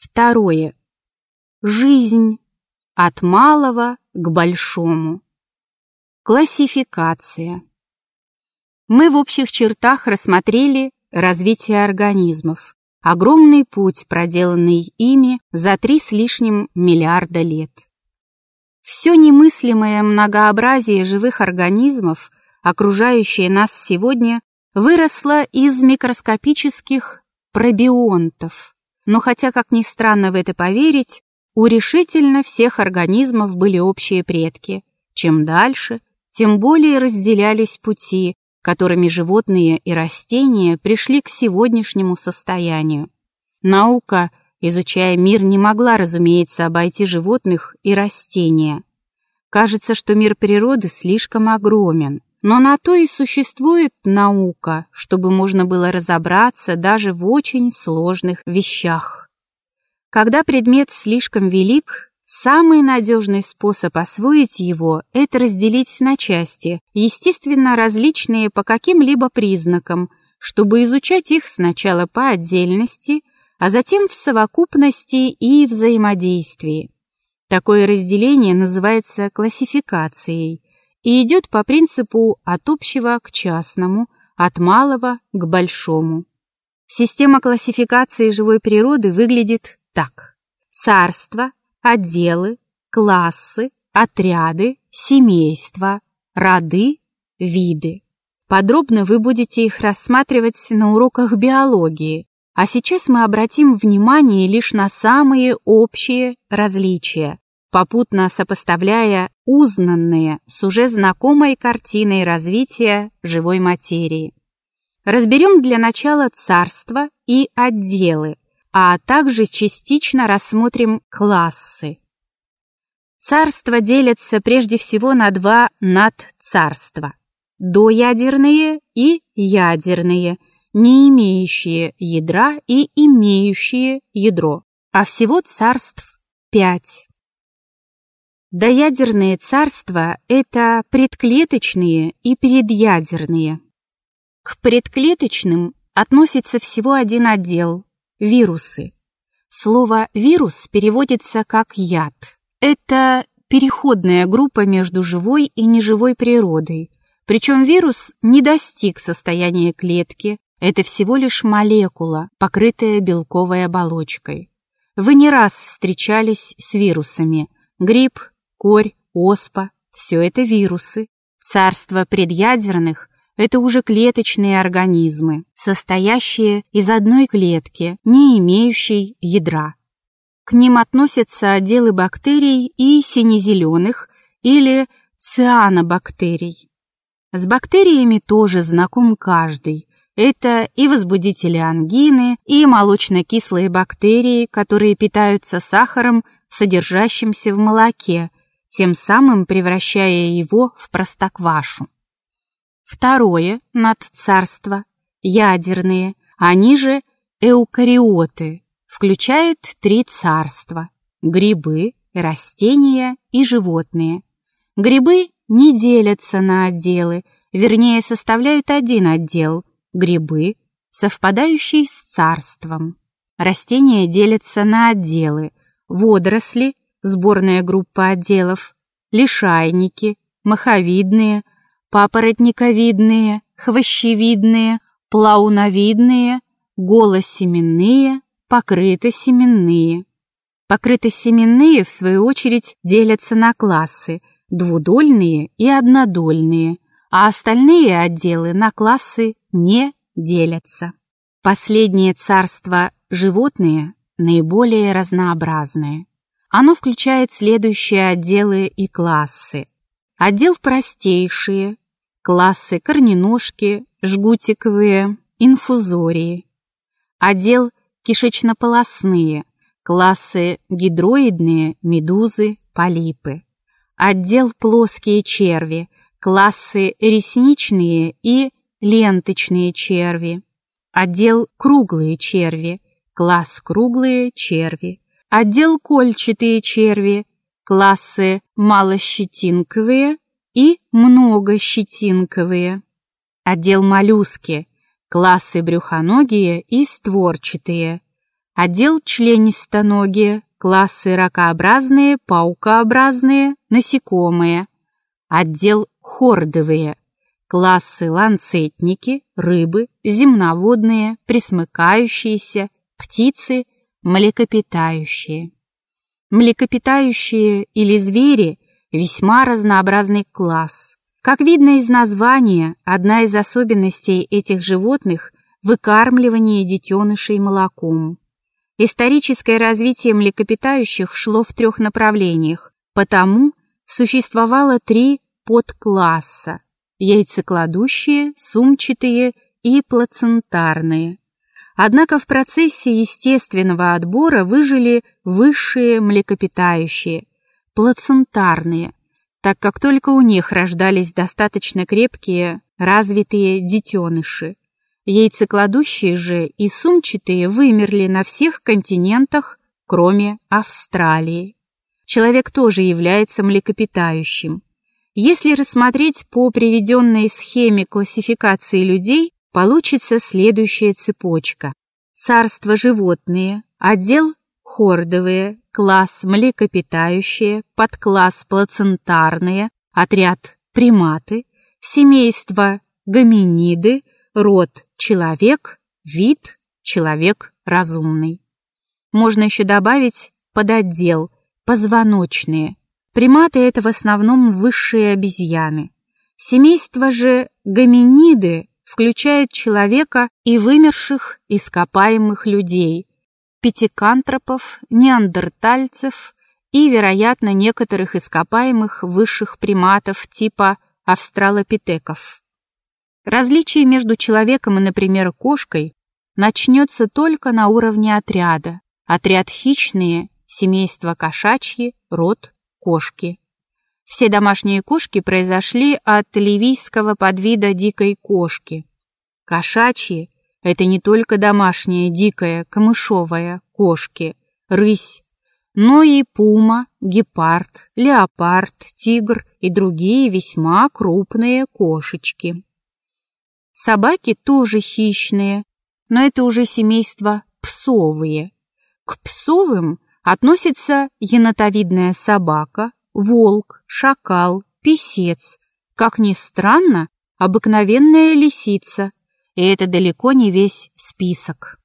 Второе. Жизнь от малого к большому. Классификация. Мы в общих чертах рассмотрели развитие организмов, огромный путь, проделанный ими за три с лишним миллиарда лет. Все немыслимое многообразие живых организмов, окружающее нас сегодня, выросло из микроскопических пробионтов. Но хотя, как ни странно в это поверить, у решительно всех организмов были общие предки. Чем дальше, тем более разделялись пути, которыми животные и растения пришли к сегодняшнему состоянию. Наука, изучая мир, не могла, разумеется, обойти животных и растения. Кажется, что мир природы слишком огромен, но на то и существует наука, чтобы можно было разобраться даже в очень сложных вещах. Когда предмет слишком велик, Самый надежный способ освоить его – это разделить на части, естественно, различные по каким-либо признакам, чтобы изучать их сначала по отдельности, а затем в совокупности и взаимодействии. Такое разделение называется классификацией и идет по принципу от общего к частному, от малого к большому. Система классификации живой природы выглядит так. Царство – отделы, классы, отряды, семейства, роды, виды. Подробно вы будете их рассматривать на уроках биологии, а сейчас мы обратим внимание лишь на самые общие различия, попутно сопоставляя узнанные с уже знакомой картиной развития живой материи. Разберем для начала царство и отделы, а также частично рассмотрим классы. Царства делятся прежде всего на два надцарства – доядерные и ядерные, не имеющие ядра и имеющие ядро, а всего царств пять. Доядерные царства – это предклеточные и предядерные. К предклеточным относится всего один отдел Вирусы. Слово «вирус» переводится как «яд». Это переходная группа между живой и неживой природой. Причем вирус не достиг состояния клетки, это всего лишь молекула, покрытая белковой оболочкой. Вы не раз встречались с вирусами. Грипп, корь, оспа – все это вирусы. Царство предъядерных это уже клеточные организмы, состоящие из одной клетки, не имеющей ядра. К ним относятся отделы бактерий и сине-зеленых или цианобактерий. С бактериями тоже знаком каждый. Это и возбудители ангины, и молочно-кислые бактерии, которые питаются сахаром, содержащимся в молоке, тем самым превращая его в простоквашу. Второе надцарство, ядерные, они же эукариоты, включают три царства – грибы, растения и животные. Грибы не делятся на отделы, вернее составляют один отдел – грибы, совпадающий с царством. Растения делятся на отделы – водоросли, сборная группа отделов, лишайники, маховидные – папоротниковидные, хвощевидные, плауновидные, голосеменные, покрытосеменные. Покрытосеменные, в свою очередь, делятся на классы двудольные и однодольные, а остальные отделы на классы не делятся. Последнее царство животные наиболее разнообразное. Оно включает следующие отделы и классы. Отдел простейшие, классы корненожки, жгутиковые, инфузории. Отдел кишечно-полосные, классы гидроидные, медузы, полипы. Отдел плоские черви, классы ресничные и ленточные черви. Отдел круглые черви, класс круглые черви. Отдел кольчатые черви, классы малощетинковые и многощетинковые. Отдел моллюски, классы брюхоногие и створчатые. Отдел членистоногие, классы ракообразные, паукообразные, насекомые. Отдел хордовые, классы ланцетники, рыбы, земноводные, присмыкающиеся, птицы, млекопитающие. Млекопитающие или звери – весьма разнообразный класс. Как видно из названия, одна из особенностей этих животных – выкармливание детенышей молоком. Историческое развитие млекопитающих шло в трех направлениях, потому существовало три подкласса – яйцекладущие, сумчатые и плацентарные. Однако в процессе естественного отбора выжили высшие млекопитающие, плацентарные, так как только у них рождались достаточно крепкие, развитые детеныши. Яйцекладущие же и сумчатые вымерли на всех континентах, кроме Австралии. Человек тоже является млекопитающим. Если рассмотреть по приведенной схеме классификации людей, получится следующая цепочка. Царство животные, отдел хордовые, класс млекопитающие, подкласс плацентарные, отряд приматы, семейство гоминиды, род человек, вид человек разумный. Можно еще добавить подотдел позвоночные. Приматы это в основном высшие обезьяны. Семейство же гоминиды включает человека и вымерших ископаемых людей, пятикантропов, неандертальцев и, вероятно, некоторых ископаемых высших приматов типа австралопитеков. Различие между человеком и, например, кошкой начнется только на уровне отряда. Отряд хищные, семейство кошачьи, род кошки. Все домашние кошки произошли от ливийского подвида дикой кошки. Кошачьи — это не только домашняя дикая камышовая кошки, рысь, но и пума, гепард, леопард, тигр и другие весьма крупные кошечки. Собаки тоже хищные, но это уже семейство псовые. К псовым относится енотовидная собака, волк, шакал, писец, как ни странно, обыкновенная лисица, и это далеко не весь список.